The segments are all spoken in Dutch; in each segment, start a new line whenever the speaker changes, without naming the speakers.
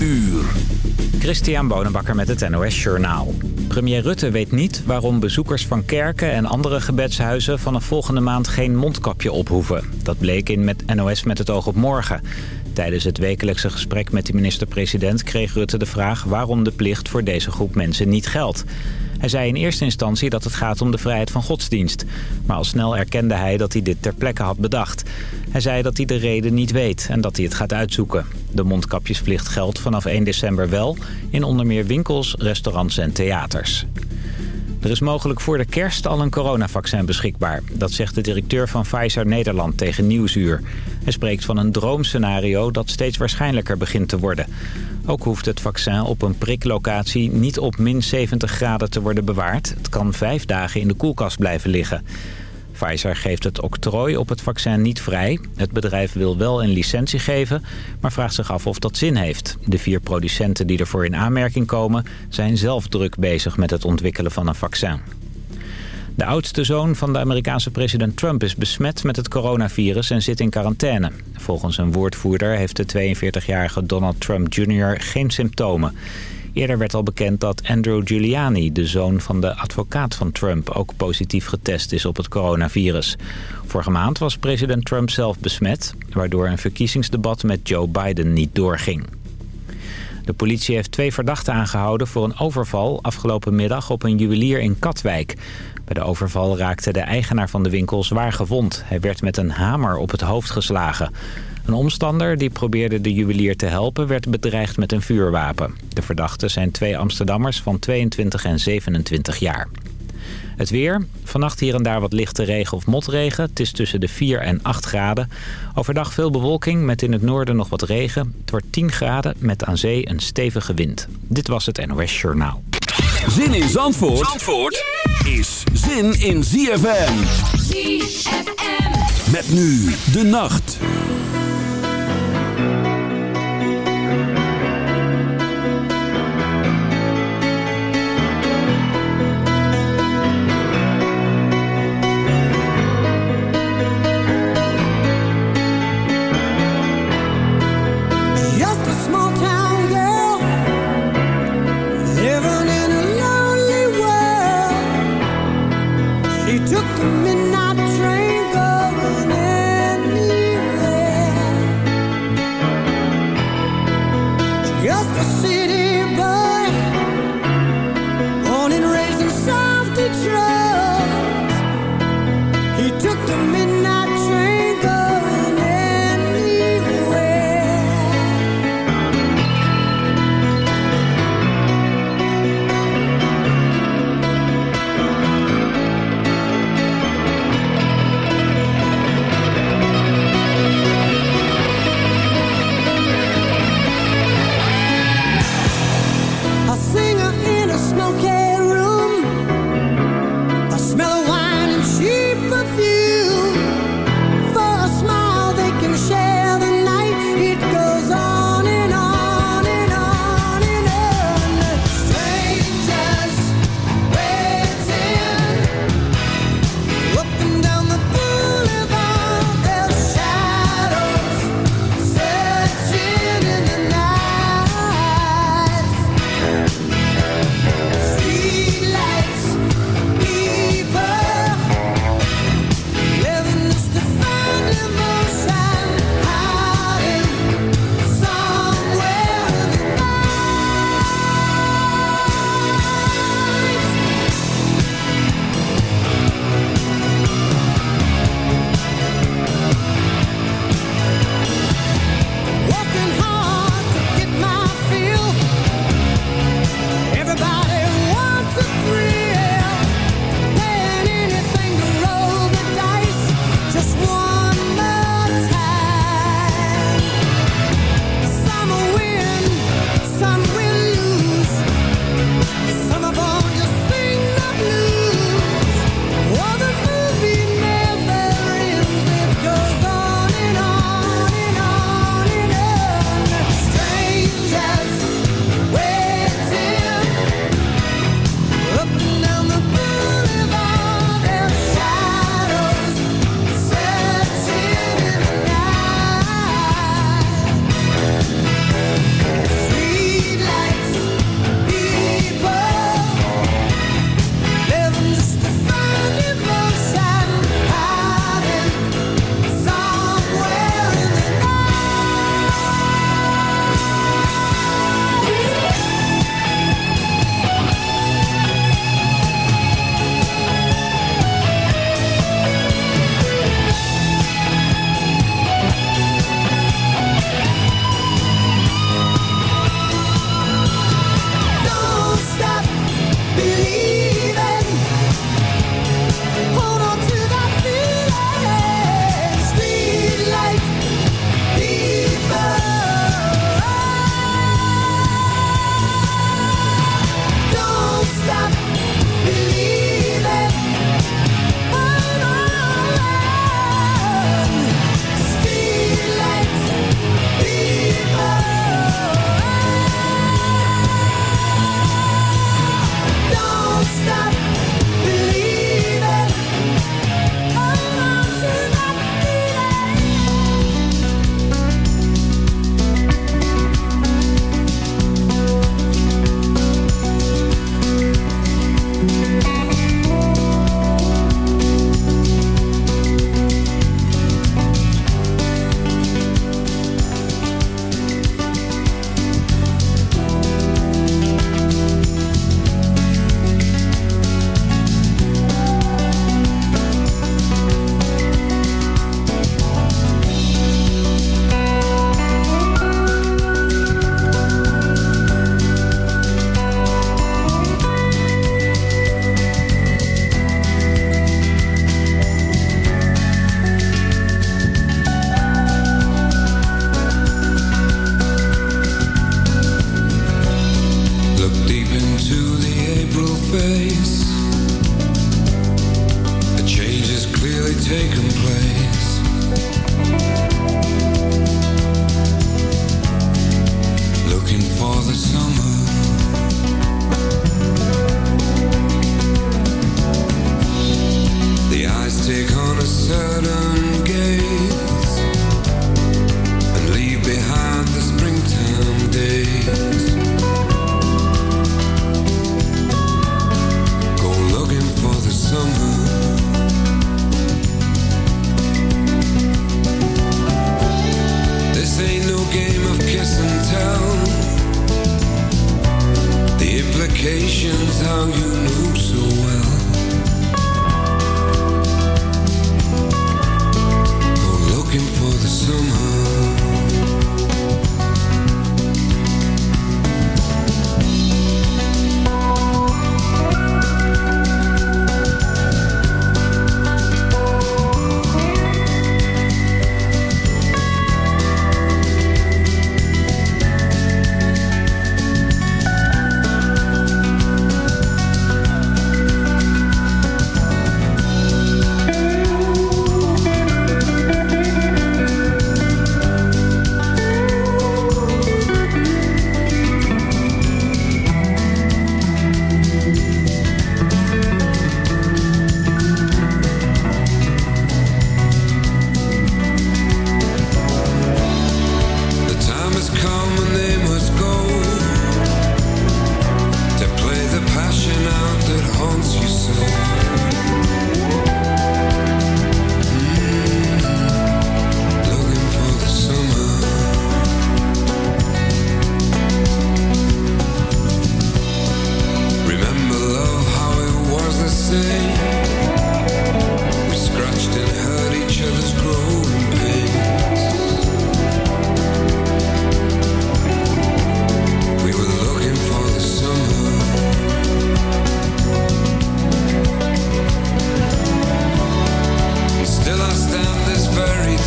uur.
Christian Bonenbakker met het NOS Journaal. Premier Rutte weet niet waarom bezoekers van kerken en andere gebedshuizen... vanaf volgende maand geen mondkapje op hoeven. Dat bleek in met NOS met het oog op morgen. Tijdens het wekelijkse gesprek met de minister-president kreeg Rutte de vraag... waarom de plicht voor deze groep mensen niet geldt. Hij zei in eerste instantie dat het gaat om de vrijheid van godsdienst. Maar al snel erkende hij dat hij dit ter plekke had bedacht. Hij zei dat hij de reden niet weet en dat hij het gaat uitzoeken. De mondkapjesplicht geldt vanaf 1 december wel... in onder meer winkels, restaurants en theaters. Er is mogelijk voor de kerst al een coronavaccin beschikbaar. Dat zegt de directeur van Pfizer Nederland tegen Nieuwsuur. Hij spreekt van een droomscenario dat steeds waarschijnlijker begint te worden. Ook hoeft het vaccin op een priklocatie niet op min 70 graden te worden bewaard. Het kan vijf dagen in de koelkast blijven liggen. Pfizer geeft het octrooi op het vaccin niet vrij. Het bedrijf wil wel een licentie geven, maar vraagt zich af of dat zin heeft. De vier producenten die ervoor in aanmerking komen... zijn zelf druk bezig met het ontwikkelen van een vaccin. De oudste zoon van de Amerikaanse president Trump is besmet met het coronavirus en zit in quarantaine. Volgens een woordvoerder heeft de 42-jarige Donald Trump Jr. geen symptomen. Eerder werd al bekend dat Andrew Giuliani, de zoon van de advocaat van Trump, ook positief getest is op het coronavirus. Vorige maand was president Trump zelf besmet, waardoor een verkiezingsdebat met Joe Biden niet doorging. De politie heeft twee verdachten aangehouden voor een overval afgelopen middag op een juwelier in Katwijk. Bij de overval raakte de eigenaar van de winkel zwaar gewond. Hij werd met een hamer op het hoofd geslagen. Een omstander die probeerde de juwelier te helpen werd bedreigd met een vuurwapen. De verdachten zijn twee Amsterdammers van 22 en 27 jaar. Het weer. Vannacht hier en daar wat lichte regen of motregen. Het is tussen de 4 en 8 graden. Overdag veel bewolking met in het noorden nog wat regen. Het wordt 10 graden met aan zee een stevige wind. Dit was het NOS Journaal.
Zin in Zandvoort, Zandvoort is zin in ZFM. ZFM. Met nu de nacht.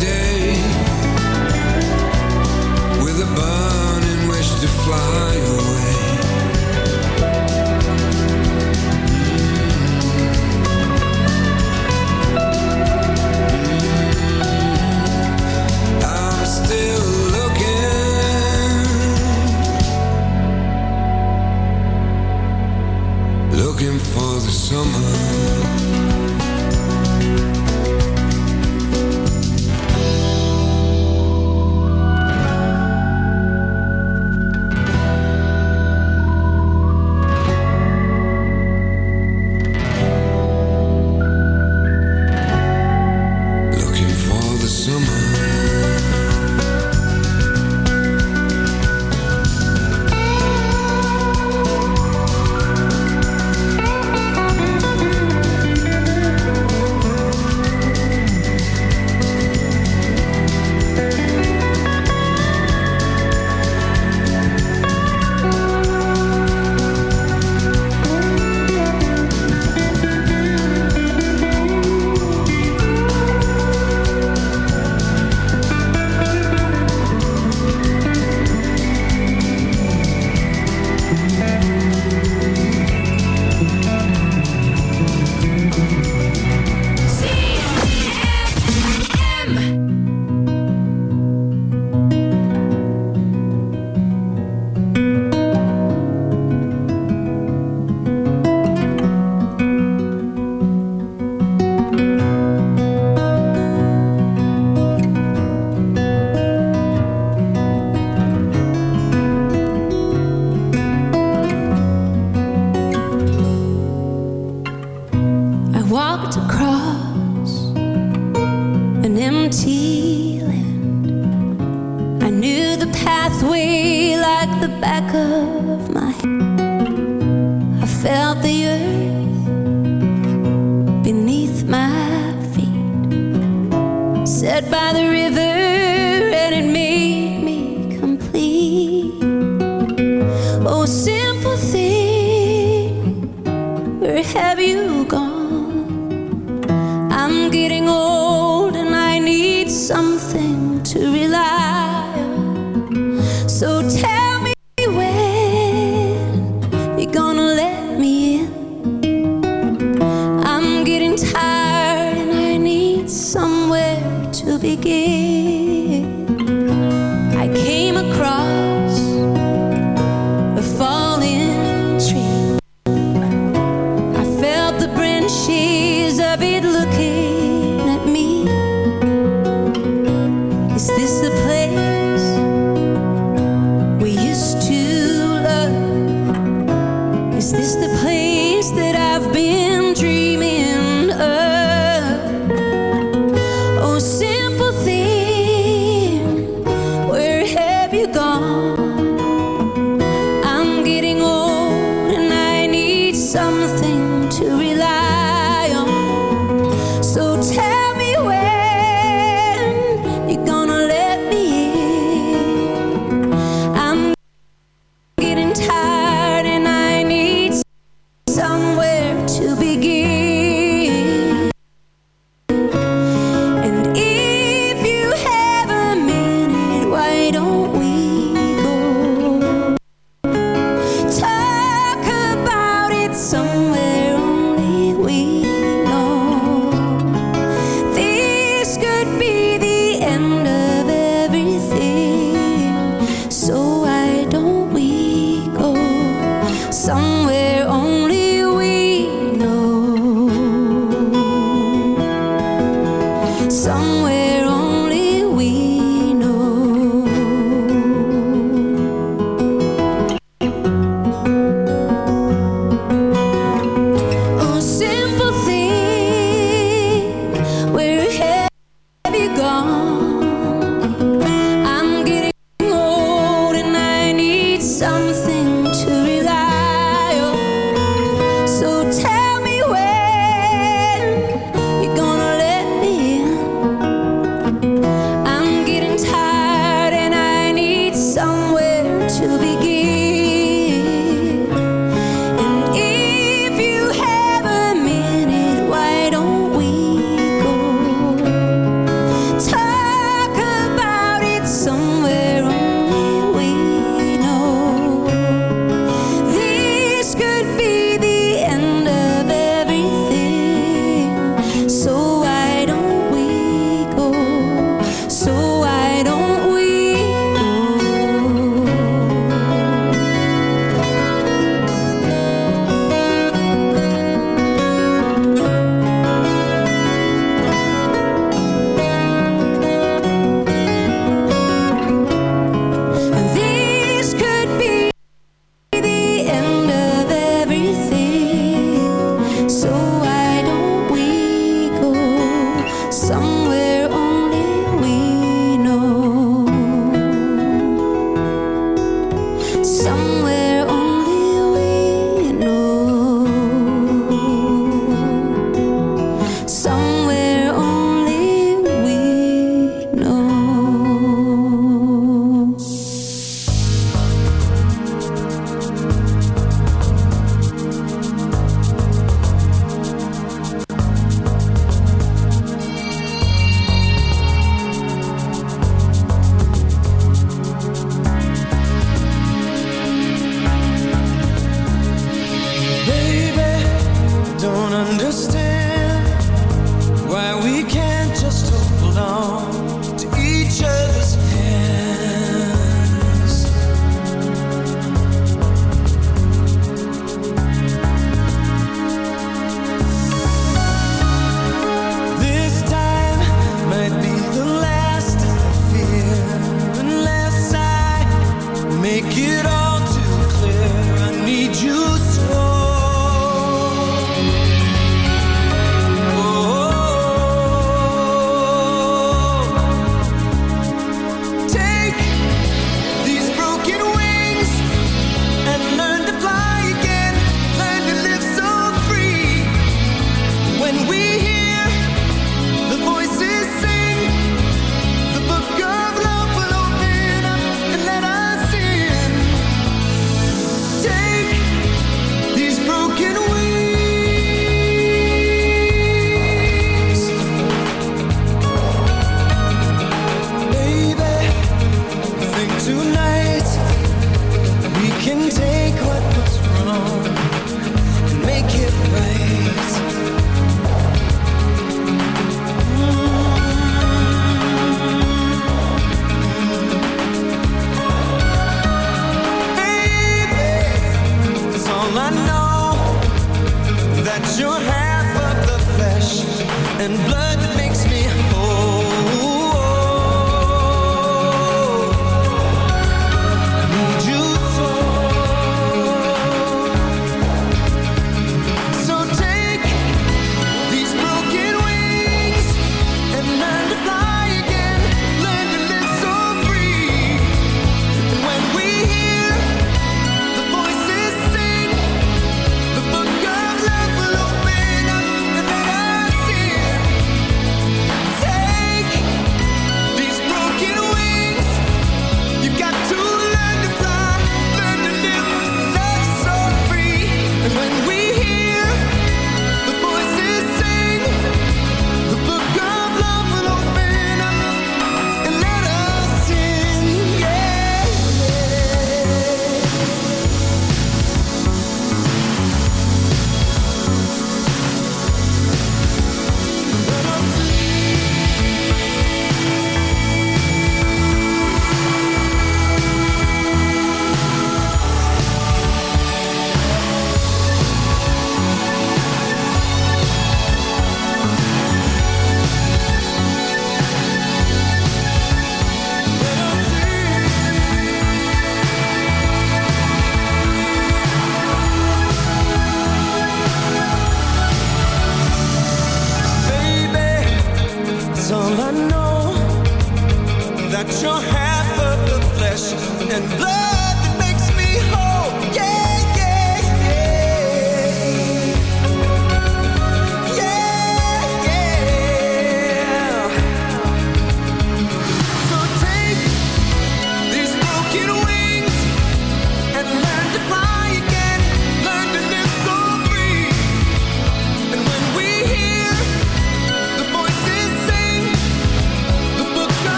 day.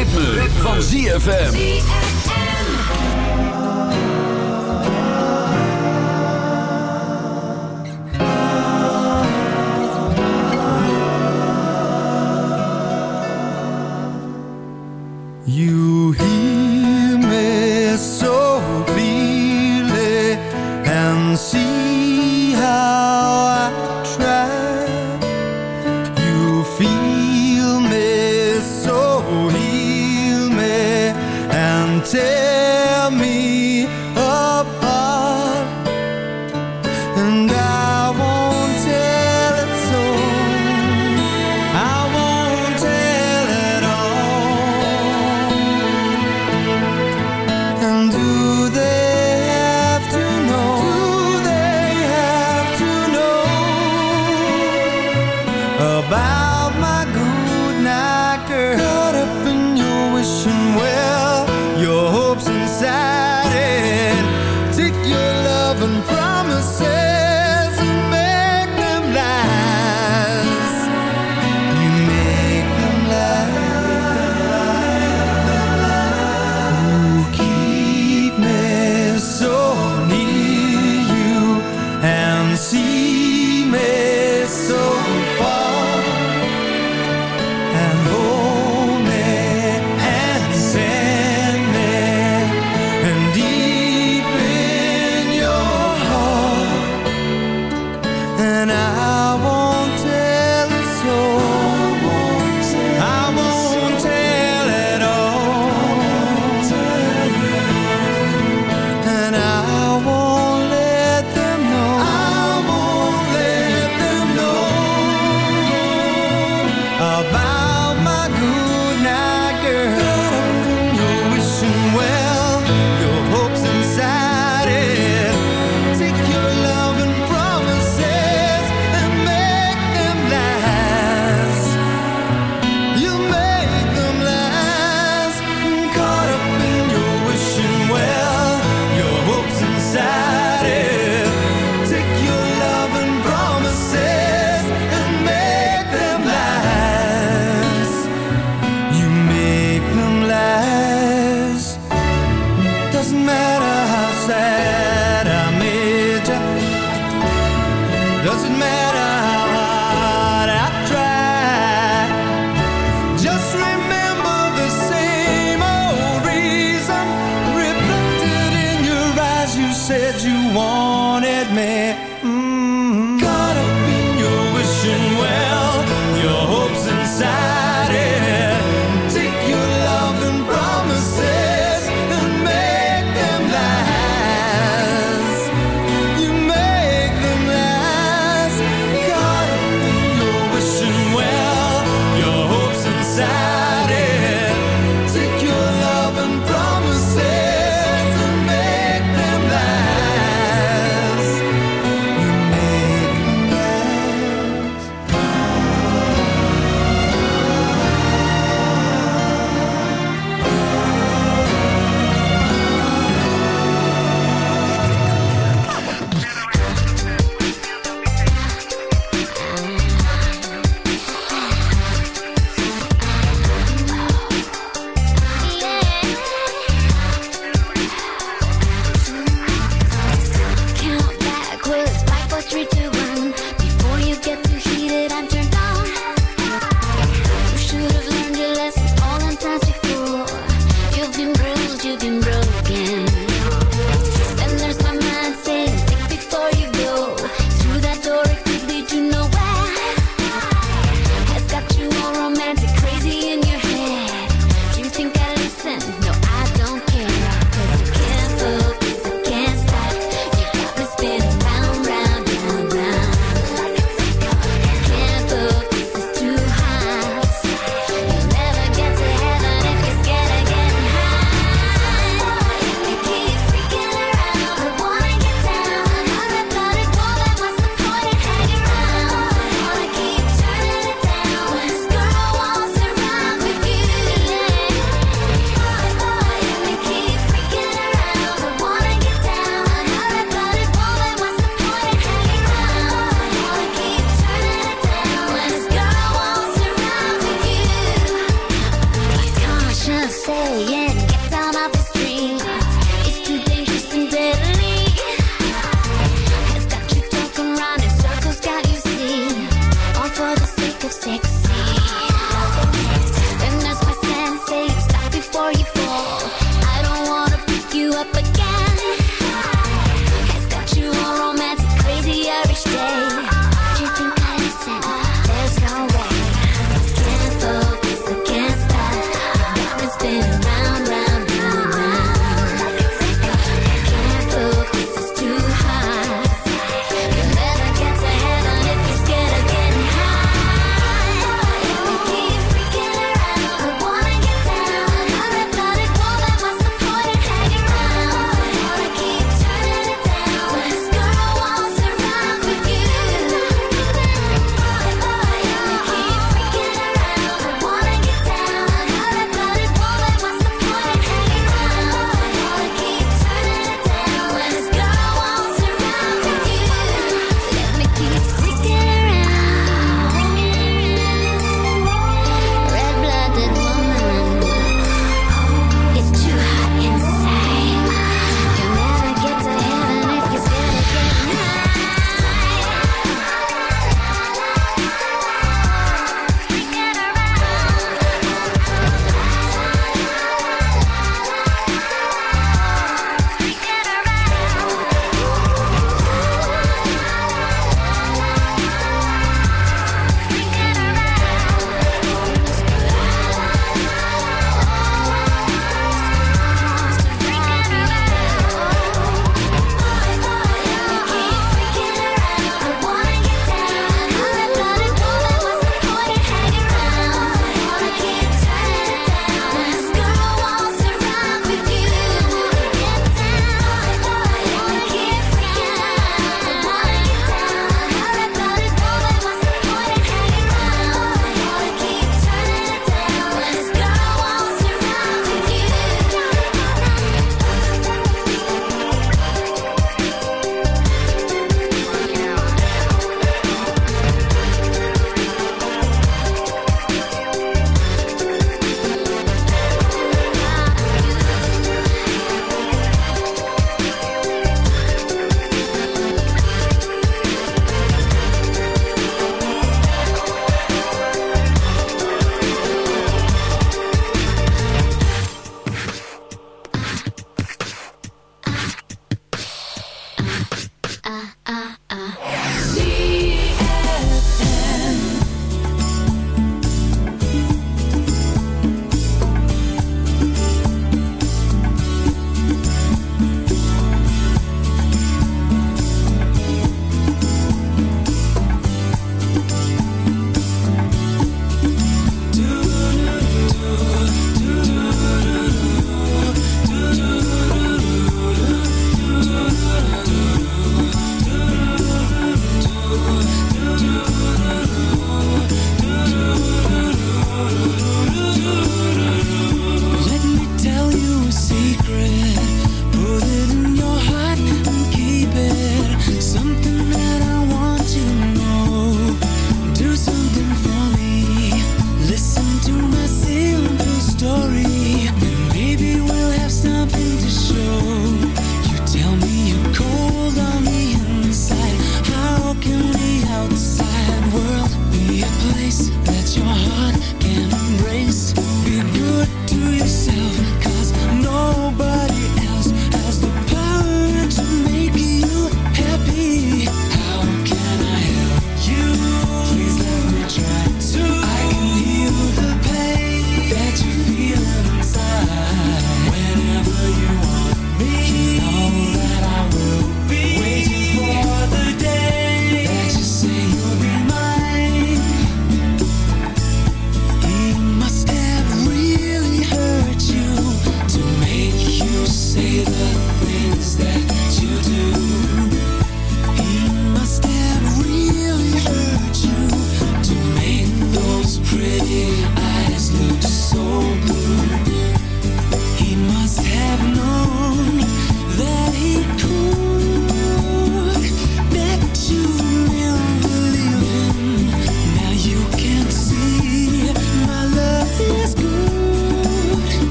Ritme, van ZFM.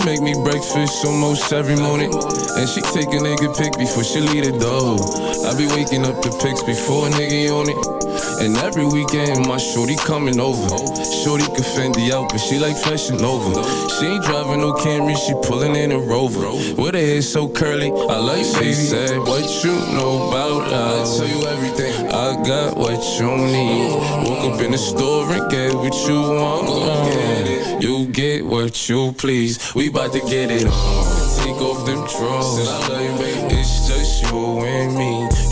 Breakfast almost every morning. And she take a nigga pic before she leave the door. I be waking up the pics before a nigga on it. And every weekend, my shorty coming over. Shorty can Fendi out, but she like flashing over. She ain't driving no Camry, she pulling in a Rover. With her hair so curly, I like she said, What you know about us? I tell you everything. I got what you need. Woke up in the store and get what you want. Get it. You get what you please. We bout to get it on. Take off them drawers. It's just you and me.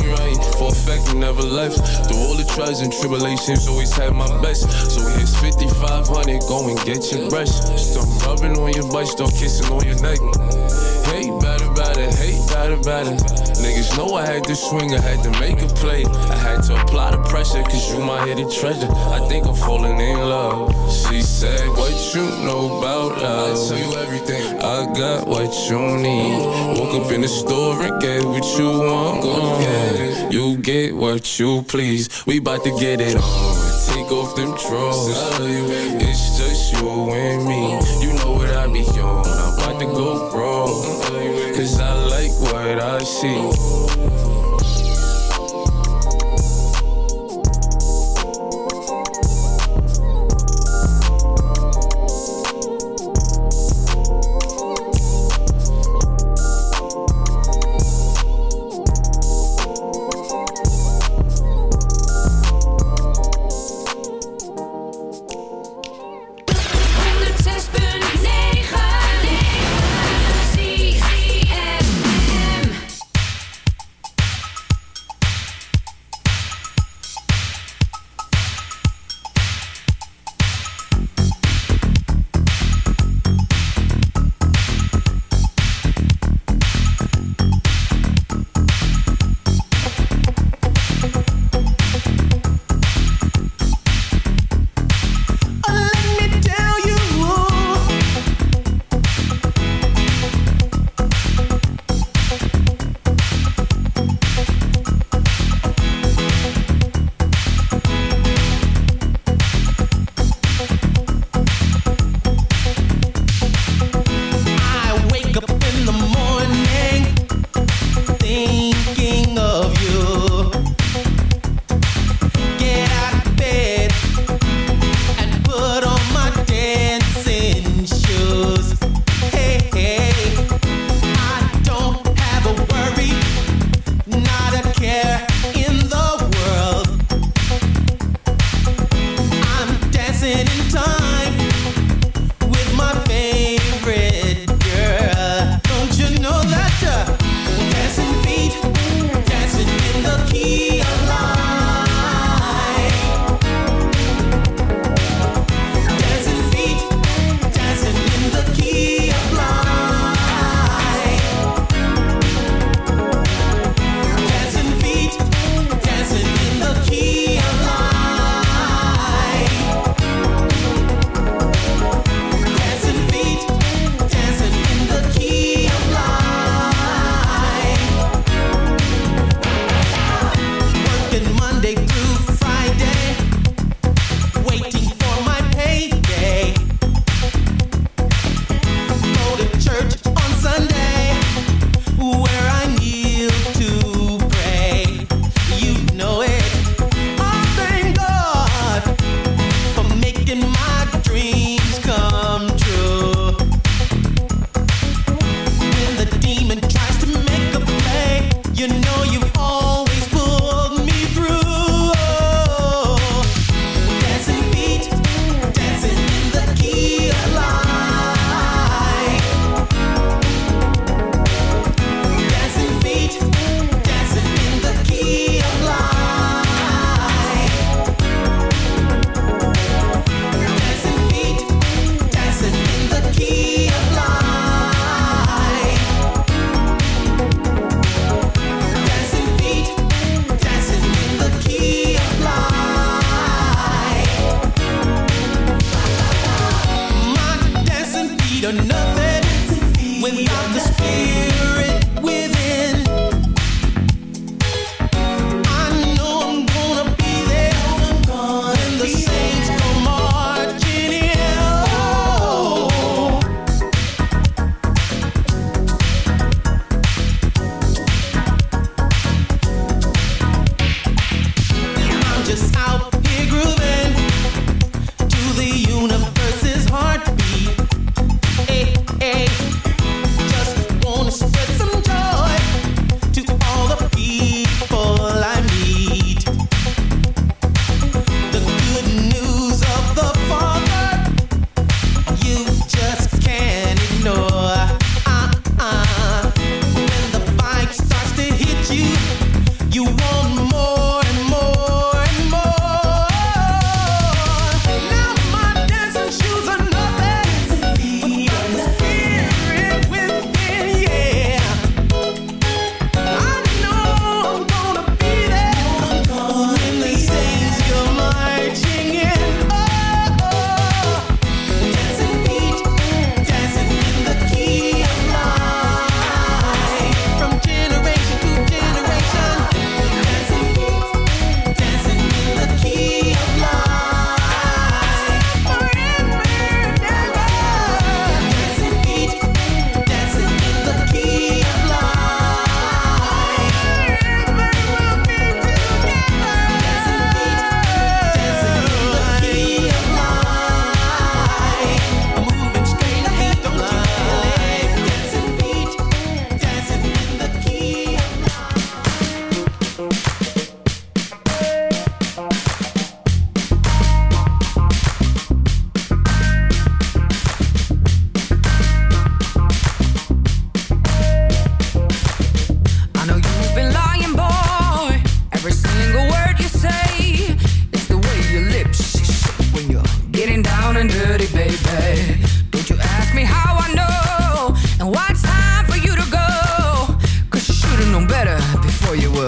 right, for a fact you never left. Through all the trials and tribulations, always had my best. So here's 5500, go and get your brush. Start rubbing on your butt, start kissing on your neck. Hey, better, better, hey, better, better. Niggas know I had to swing, I had to make a play. I had to apply the pressure, cause you my hidden treasure. I think I'm falling in love. She said, What you know about love? I tell you everything. I got what you need. Woke up in the store and get what you want. Go get You get what you please. We bout to get it on. Take off them drawers. It's just you and me. You know what I be on. I'm about to go wrong. Cause I like what I see.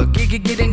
look, it get